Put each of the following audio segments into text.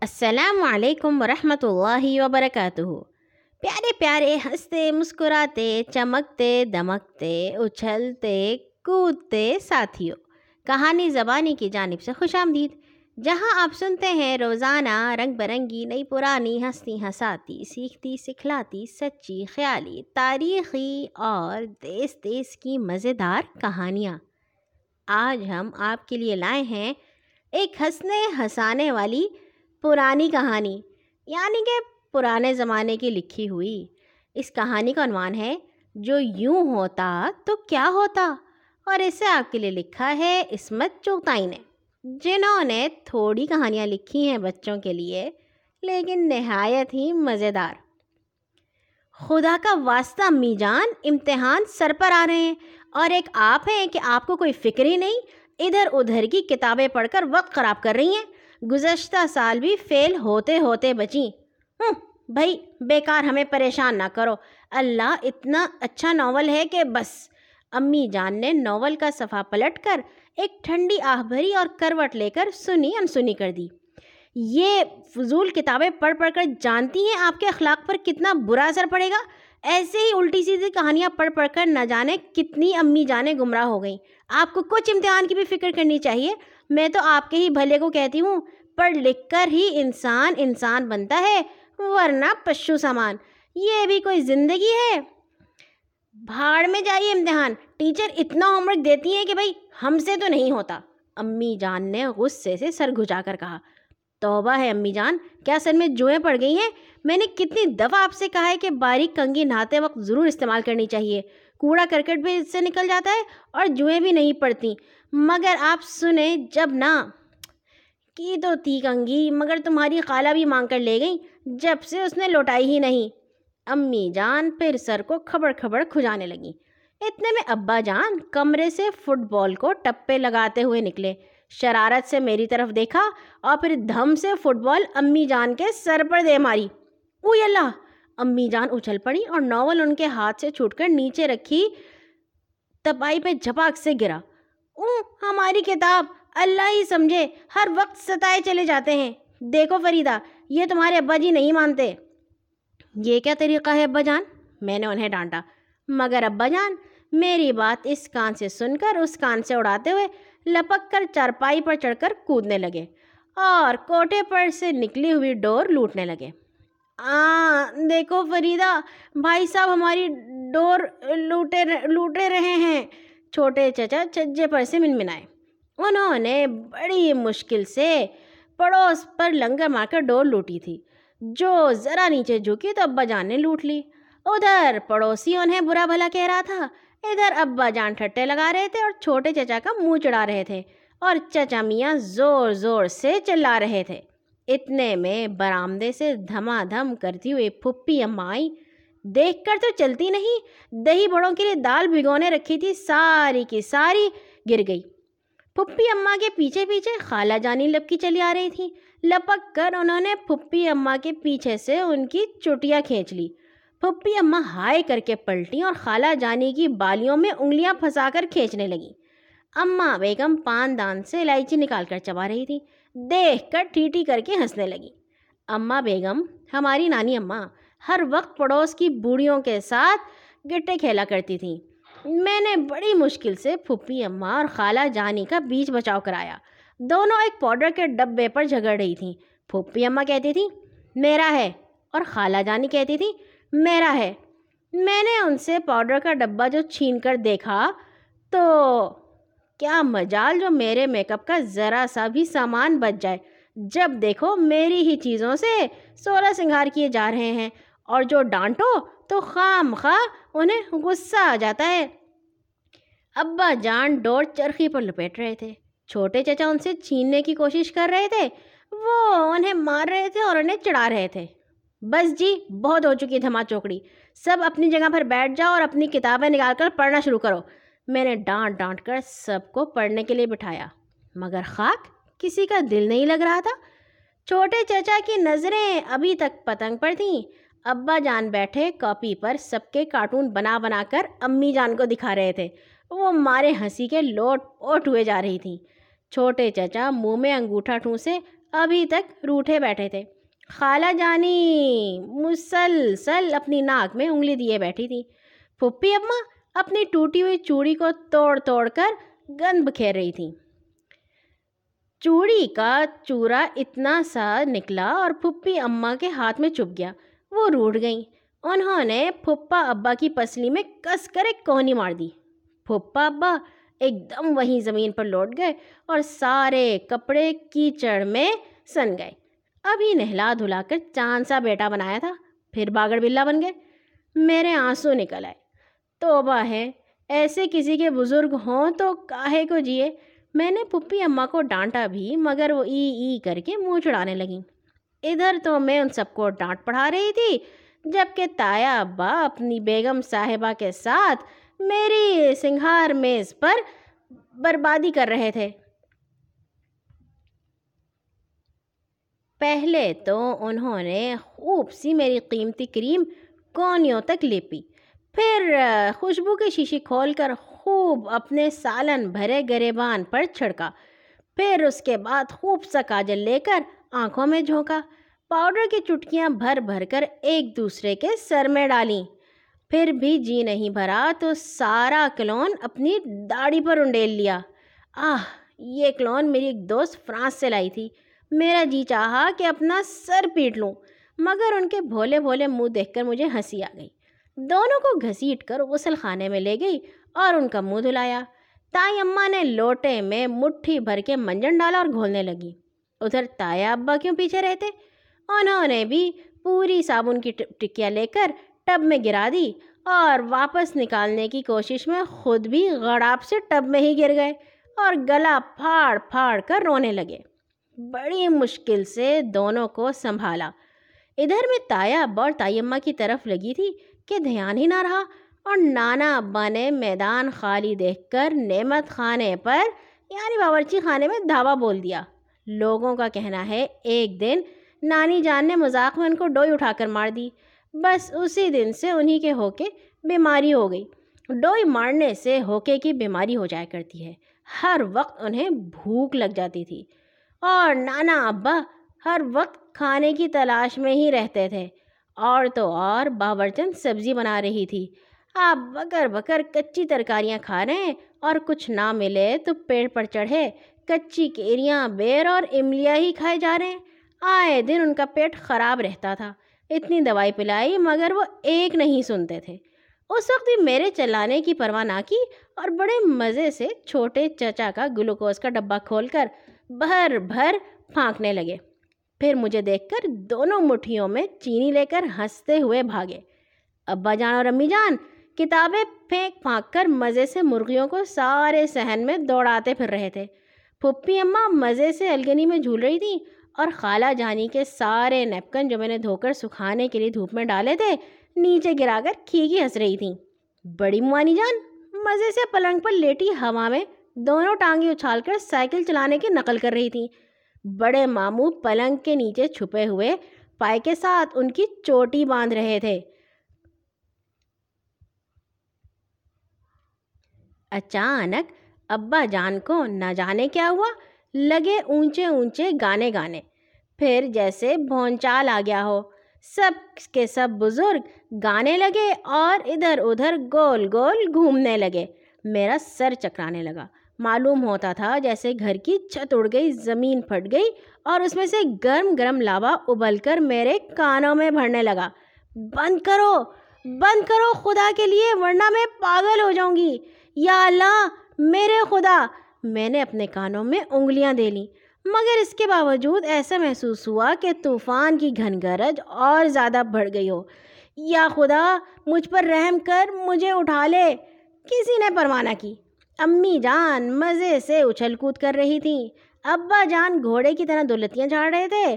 السلام علیکم ورحمۃ اللہ وبرکاتہ۔ پیارے پیارے ہنستے، مسکراتے، چمکتے، دمکتے، اچھلتے، کودتے ساتھیوں، کہانی زبانی کی جانب سے خوش آمدید۔ جہاں آپ سنتے ہیں، روزانہ رنگ برنگی نئی پرانی ہستی ہساتی سیکھتی، سکھلاتی، سچی، خیالی، تاریخی اور دیس دیس کی مزیدار کہانیاں۔ آج ہم آپ کے لیے لائے ہیں ایک ہنسنے، ہنسانے والی پرانی کہانی یعنی کہ پرانے زمانے کی لکھی ہوئی۔ اس کہانی کا عنوان ہے، جو یوں ہوتا تو کیا ہوتا؟ اور اسے آپ کے لیے لکھا ہے عصمت چوتائی نے، جنہوں نے تھوڑی کہانیاں لکھی ہیں بچوں کے لیے، لیکن نہایت ہی مزیدار۔ خدا کا واسطہ، امی جان، امتحان سر پر آ رہے ہیں۔ اور ایک آپ ہیں کہ آپ کو کوئی فکر ہی نہیں، ادھر ادھر کی کتابیں پڑھ کر وقت خراب کر رہی ہیں۔ گزشتہ سال بھی فیل ہوتے ہوتے بچیں۔ ہوں بھائی، بیکار ہمیں پریشان نہ کرو۔ اللہ اتنا اچھا ناول ہے کہ بس۔ امی جان نے ناول کا صفحہ پلٹ کر ایک ٹھنڈی آہ بھری اور کروٹ لے کر سنی انسنی کر دی۔ یہ فضول کتابیں پڑھ پڑھ کر جانتی ہیں آپ کے اخلاق پر کتنا برا اثر پڑے گا؟ ایسے ہی الٹی سیدھی کہانیاں پڑھ پڑھ کر نہ جانے کتنی امی جانیں گمراہ ہو گئیں۔ آپ کو کچھ امتحان کی بھی فکر کرنی چاہیے۔ میں تو آپ کے ہی بھلے کو کہتی ہوں، پڑھ لکھ کر ہی انسان انسان بنتا ہے، ورنہ پشو سامان، یہ بھی کوئی زندگی ہے؟ بھاڑ میں جائیے امتحان، ٹیچر اتنا ہوم ورک دیتی ہیں کہ بھائی ہم سے تو نہیں ہوتا۔ امی جان نے غصے سے سر گھجا کر کہا، توبہ ہے امی جان، کیا سر میں جوئیں پڑ گئی ہیں؟ میں نے کتنی دفعہ آپ سے کہا ہے کہ باریک کنگھی نہاتے وقت ضرور استعمال کرنی چاہیے۔ کوڑا کرکٹ بھی اس سے نکل جاتا ہے اور جوئیں بھی نہیں پڑتی۔ مگر آپ سنیں، جب نہ کی تو تھی کنگھی، مگر تمہاری خالہ بھی مانگ کر لے گئی، جب سے اس نے لوٹائی ہی نہیں۔ امی جان پھر سر کو کھبڑ کھبڑ کھجانے لگیں۔ اتنے میں ابا جان کمرے سے فٹ بال کو ٹپے لگاتے ہوئے نکلے۔ شرارت سے میری طرف دیکھا اور پھر دھم سے فٹ بال امی جان کے سر پر دے ماری۔ اوئی اللہ! امی جان اچھل پڑی اور ناول ان کے ہاتھ سے چھوٹ کر نیچے رکھی تپائی پہ جھپاک سے گرا۔ او ہماری کتاب۔ اللہ ہی سمجھے، ہر وقت ستائے چلے جاتے ہیں۔ دیکھو فریدہ، یہ تمہارے ابا جی نہیں مانتے۔ یہ کیا طریقہ ہے ابا جان؟ میں نے انہیں ڈانٹا۔ مگر ابا جان، میری بات اس کان سے سن کر، اس کان سے اڑاتے ہوئے لپک کر چارپائی پر چڑھ کر کودنے لگے اور کوٹے پر سے نکلی ہوئی ڈور لوٹنے لگے۔ آ دیکھو فریدہ، بھائی صاحب ہماری ڈور لوٹے لوٹے رہے ہیں۔ چھوٹے چچا چجے پر سے من منائے انہوں نے بڑی مشکل سے پڑوس پر لنگر مار کر ڈور لوٹی تھی جو ذرا نیچے جھکی تو ابا جان نے لوٹ لی ادھر پڑوسی انہیں برا بھلا کہہ رہا تھا ادھر ابا جان ٹھٹے لگا رہے تھے اور چھوٹے چچا کا منہ چڑھا رہے تھے اور چچا میاں زور زور سے چلا رہے تھے اتنے میں برآمدے سے دھما دھم کرتی ہوئی پھپھی امائی دیکھ کر تو چلتی نہیں، دہی بڑوں کے لیے دال بھگونے رکھی تھی، ساری کی ساری گر گئی۔ پھپھی اماں کے پیچھے پیچھے خالہ جانی لپکی چلی آ رہی تھی۔ لپک کر انہوں نے پھپھی اماں کے پیچھے سے ان کی چوٹیاں کھینچ لی۔ پھپھی اماں ہائے کر کے پلٹی اور خالہ جانی کی بالیوں میں انگلیاں پھنسا کر کھینچنے لگیں۔ اماں بیگم پان دان سے الائچی نکال کر چبا رہی تھی، دیکھ کر ٹھیٹی کر کے ہنسنے لگی اماں بیگم، ہماری نانی اماں ہر وقت پڑوس کی بوڑھیوں کے ساتھ گٹے کھیلا کرتی تھیں۔ میں نے بڑی مشکل سے پھپھی اماں اور خالہ جانی کا بیچ بچاؤ کرایا۔ دونوں ایک پاؤڈر کے ڈبے پر جھگڑ رہی تھیں۔ پھپھی اماں کہتی تھیں، میرا ہے! اور خالہ جانی کہتی تھیں، میرا ہے! میں نے ان سے پاؤڈر کا ڈبہ جو چھین کر دیکھا تو کیا مجال جو میرے میک اپ کا ذرا سا بھی سامان بچ جائے۔ جب دیکھو میری ہی چیزوں سے سولہ سنگھار کیے جا رہے ہیں۔ اور جو ڈانٹو تو خام خواہ انہیں غصہ آ جاتا ہے۔ ابا جان ڈور چرخی پر لپیٹ رہے تھے۔ چھوٹے چچا ان سے چھیننے کی کوشش کر رہے تھے۔ وہ انہیں مار رہے تھے اور انہیں چڑھا رہے تھے۔ بس جی بہت ہو چکی دھما چوکڑی۔ سب اپنی جگہ پر بیٹھ جاؤ اور اپنی کتابیں نکال کر پڑھنا شروع کرو۔ میں نے ڈانٹ ڈانٹ کر سب کو پڑھنے کے لیے بٹھایا۔ مگر خاک، کسی کا دل نہیں لگ رہا تھا۔ چھوٹے چچا کی نظریں ابھی تک پتنگ پر تھیں۔ ابا جان بیٹھے کاپی پر سب کے کارٹون بنا بنا کر امی جان کو دکھا رہے تھے۔ وہ مارے ہنسی کے لوٹ اوٹ ہوئے جا رہی تھیں۔ چھوٹے چچا منہ میں انگوٹھا ٹھونسے ابھی تک روٹھے بیٹھے تھے۔ خالہ جانی، مسلسل اپنی ناک میں انگلی دیے بیٹھی تھی۔ پھپھی اماں اپنی ٹوٹی ہوئی چوڑی کو توڑ توڑ کر گند بکھیر رہی تھیں۔ چوڑی کا چورا اتنا سا نکلا اور پھپھی اماں کے ہاتھ میں چپ گیا۔ وہ روٹ گئیں۔ انہوں نے پھپھا ابا کی پسلی میں کس کر ایک کونی مار دی۔ پھپھا ابا ایک دم وہیں زمین پر لوٹ گئے اور سارے کپڑے کیچڑ میں سن گئے۔ ابھی نہلا دھلا کر چاند سا بیٹا بنایا تھا، پھر باگڑ بلا بن گئے۔ میرے آنسو نکل آئے۔ توبہ ہے، ایسے کسی کے بزرگ ہوں تو کاہے کو جیے۔ میں نے پھپھی اماں کو ڈانٹا بھی، مگر وہ ای ای کر کے منہ چڑھانے لگیں۔ ادھر تو میں ان سب کو ڈانٹ پڑھا رہی تھی جبکہ تایا ابا اپنی بیگم صاحبہ کے ساتھ میری سنگھار میز پر بربادی کر رہے تھے۔ پہلے تو انہوں نے خوب سی میری قیمتی کریم کونیوں تک لیپی، پھر خوشبو کی شیشی کھول کر خوب اپنے سالن بھرے گریبان پر چھڑکا، پھر اس کے بعد خوب سا کاجل لے کر آنکھوں میں جھونکا، پاؤڈر کی چٹکیاں بھر بھر کر ایک دوسرے کے سر میں ڈالیں پھر بھی جی نہیں بھرا تو سارا کلون اپنی داڑھی پر انڈیل لیا۔ آہ، یہ کلون میری ایک دوست فرانس سے لائی تھی۔ میرا جی چاہا کہ اپنا سر پیٹ لوں، مگر ان کے بھولے بھولے منہ دیکھ کر مجھے ہنسی آ گئی۔ دونوں کو گھسیٹ کر غسل خانے میں لے گئی اور ان کا منہ دھلایا۔ تائی اماں نے لوٹے میں مٹھی بھر کے منجن ڈالا اور گھولنے لگی۔ ادھر تایا ابا کیوں پیچھے رہتے؟ انہوں نے بھی پوری صابن کی ٹکیا لے کر ٹب میں گرا دی اور واپس نکالنے کی کوشش میں خود بھی غڑاب سے ٹب میں ہی گر گئے اور گلا پھاڑ پھاڑ کر رونے لگے۔ بڑی مشکل سے دونوں کو سنبھالا۔ ادھر میں تایا ابا اور تائی اماں کی طرف لگی تھی کہ دھیان ہی نہ رہا اور نانا ابا نے میدان خالی دیکھ کر نعمت خانے پر یعنی باورچی خانے میں دھاوا بول دیا۔ لوگوں کا کہنا ہے، ایک دن نانی جان نے مذاق میں ان کو ڈوئی اٹھا کر مار دی۔ بس اسی دن سے انہی کے ہو کے بیماری ہو گئی۔ ڈوئی مارنے سے ہوکے کی بیماری ہو جایا کرتی ہے۔ ہر وقت انہیں بھوک لگ جاتی تھی۔ اور نانا ابا ہر وقت کھانے کی تلاش میں ہی رہتے تھے۔ اور تو اور باورچن سبزی بنا رہی تھی۔ آپ بکر بکر کچی ترکاریاں کھا رہے ہیں اور کچھ نہ ملے تو پیڑ پر چڑھے۔ کچی کیریاں بیر اور املیاں ہی کھائے جا رہے ہیں۔ آئے دن ان کا پیٹ خراب رہتا تھا۔ اتنی دوائی پلائی مگر وہ ایک نہیں سنتے تھے۔ اس وقت بھی میرے چلانے کی پرواہ نہ کی اور بڑے مزے سے چھوٹے چچا کا گلوکوز کا ڈبہ کھول کر بھر بھر پھانکنے لگے۔ پھر مجھے دیکھ کر دونوں مٹھیوں میں چینی لے کر ہنستے ہوئے بھاگے۔ ابا جان اور امی جان، کتابیں پھینک پھانک کر مزے سے مرغیوں کو سارے صحن میں دوڑاتے پھر رہے تھے۔ پھپھی اماں مزے سے الگنی میں جھول رہی تھیں اور خالہ جانی کے سارے نیپکن جو میں نے دھو کر سکھانے کے لیے دھوپ میں ڈالے تھے، نیچے گرا کر کھیگی ہنس رہی تھیں۔ بڑی موانی جان، مزے سے پلنگ پر لیٹی ہوا میں دونوں ٹانگیں اچھال کر سائیکل چلانے کی نقل کر رہی تھیں۔ بڑے ماموں پلنگ کے نیچے چھپے ہوئے پائے کے ساتھ ان کی چوٹی باندھ رہے تھے۔ اچانک ابا جان کو نہ جانے کیا ہوا، لگے اونچے اونچے گانے گانے۔ پھر جیسے بھونچال آ گیا ہو، سب کے سب بزرگ گانے لگے اور ادھر ادھر گول گول گھومنے لگے۔ میرا سر چکرانے لگا۔ معلوم ہوتا تھا جیسے گھر کی چھت اڑ گئی، زمین پھٹ گئی اور اس میں سے گرم گرم لاوا ابل کر میرے کانوں میں بھرنے لگا۔ بند کرو بند کرو خدا کے لیے، ورنہ میں پاگل ہو جاؤں گی۔ یا اللہ میرے خدا، میں نے اپنے کانوں میں انگلیاں دے لیں۔ مگر اس کے باوجود ایسا محسوس ہوا کہ طوفان کی گھن گرج اور زیادہ بڑھ گئی ہو۔ یا خدا، مجھ پر رحم کر مجھے اٹھا لے۔ کسی نے پروانہ کی۔ امی جان مزے سے اچھل کود کر رہی تھیں۔ ابا جان گھوڑے کی طرح دولتیاں جھاڑ رہے تھے۔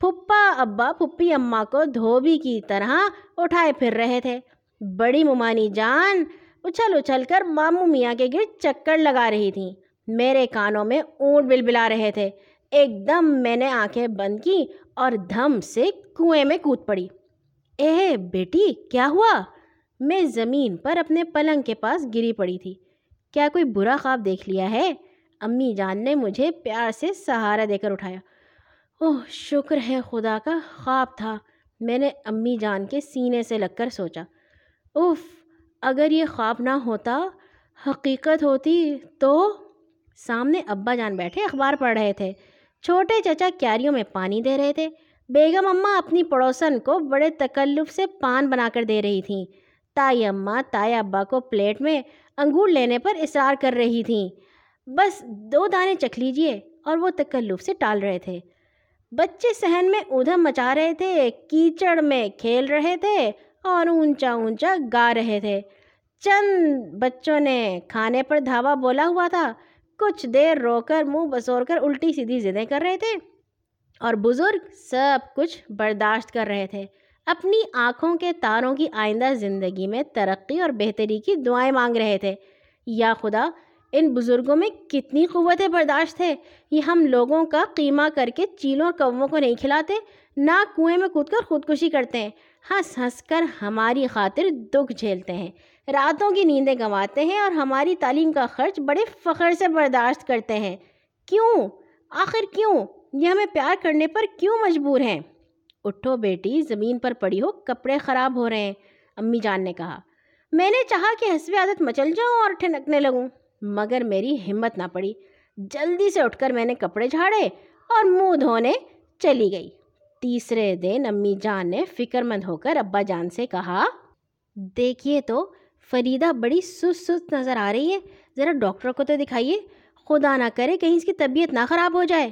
پھپھا، ابا پھپھی اماں کو دھوبی کی طرح اٹھائے پھر رہے تھے۔ بڑی ممانی جان اچھل اچھل کر ماموں میاں کے گرد چکر لگا رہی تھیں۔ میرے کانوں میں اونٹ بل بلا رہے تھے۔ ایک دم میں نے آنکھیں بند کی اور دھم سے کنویں میں کود پڑی۔ اے بیٹی، کیا ہوا؟ میں زمین پر اپنے پلنگ کے پاس گری پڑی تھی۔ کیا کوئی برا خواب دیکھ لیا ہے؟ امی جان نے مجھے پیار سے سہارا دے کر اٹھایا۔ اوہ، شکر ہے خدا کا، خواب تھا۔ میں نے امی جان کے سینے سے لگ کر سوچا۔ اف اگر یہ خواب نہ ہوتا، حقیقت ہوتی تو سامنے ابا جان بیٹھے اخبار پڑھ رہے تھے۔ چھوٹے چچا کیاریوں میں پانی دے رہے تھے۔ بیگم اماں اپنی پڑوسن کو بڑے تکلف سے پان بنا کر دے رہی تھیں۔ تائی اماں تائی ابا کو پلیٹ میں انگور لینے پر اصرار کر رہی تھیں۔ بس دو دانے چکھ لیجیے اور وہ تکلف سے ٹال رہے تھے۔ بچے صحن میں ادھم مچا رہے تھے، کیچڑ میں کھیل رہے تھے۔ اور اونچا اونچا گا رہے تھے۔ چند بچوں نے کھانے پر دھاوا بولا ہوا تھا۔ کچھ دیر رو کر منہ بسور کر الٹی سیدھی ضدیں کر رہے تھے اور بزرگ سب کچھ برداشت کر رہے تھے۔ اپنی آنکھوں کے تاروں کی آئندہ زندگی میں ترقی اور بہتری کی دعائیں مانگ رہے تھے۔ یا خدا ان بزرگوں میں کتنی قوت برداشت ہے یہ ہم لوگوں کا قیمہ کر کے چیلوں اور کووں کو نہیں کھلاتے، نہ کنویں میں کود کر خودکشی کرتے ہیں۔ ہنس ہنس کر ہماری خاطر دکھ جھیلتے ہیں۔ راتوں کی نیندیں گنواتے ہیں اور ہماری تعلیم کا خرچ بڑے فخر سے برداشت کرتے ہیں۔ کیوں؟ آخر کیوں؟ یہ ہمیں پیار کرنے پر کیوں مجبور ہیں؟ اٹھو بیٹی، زمین پر پڑی ہو، کپڑے خراب ہو رہے ہیں، امی جان نے کہا۔ میں نے چاہا کہ حسب عادت مچل جاؤں اور ٹھنکنے لگوں۔ مگر میری ہمت نہ پڑی۔ جلدی سے اٹھ کر میں نے کپڑے جھاڑے اور منہ دھونے چلی گئی۔ تیسرے دن امی جان نے فکر مند ہو کر ابا جان سے کہا، دیکھیے تو، فریدہ بڑی سست سست نظر آ رہی ہے۔ ذرا ڈاکٹر کو تو دکھائیے۔ خدا نہ کرے کہیں اس کی طبیعت نہ خراب ہو جائے۔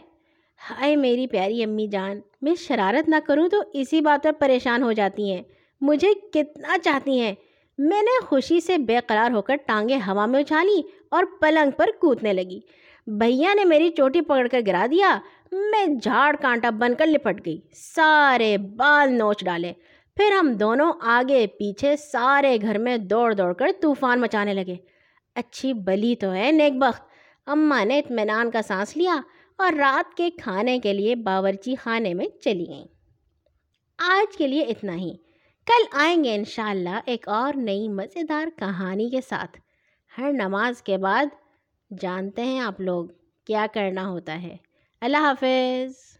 ہائے میری پیاری امی جان، میں شرارت نہ کروں تو اسی بات پر پریشان ہو جاتی ہیں۔ مجھے کتنا چاہتی ہیں۔ میں نے خوشی سے بے قرار ہو کر ٹانگیں ہوا میں اچھالی۔ اور پلنگ پر کودنے لگی۔ بھیا نے میری چوٹی پکڑ کر گرا دیا۔ میں جھاڑ کانٹا بن کر لپٹ گئی۔ سارے بال نوچ ڈالے۔ پھر ہم دونوں آگے پیچھے سارے گھر میں دوڑ دوڑ کر طوفان مچانے لگے۔ اچھی بلی تو ہے نیک بخت۔ اماں نے اطمینان کا سانس لیا اور رات کے کھانے کے لیے باورچی خانے میں چلی گئیں۔ آج کے لیے اتنا ہی۔ کل آئیں گے انشاءاللہ ایک اور نئی مزیدار کہانی کے ساتھ۔ ہر نماز کے بعد جانتے ہیں آپ لوگ کیا کرنا ہوتا ہے۔ اللہ حافظ۔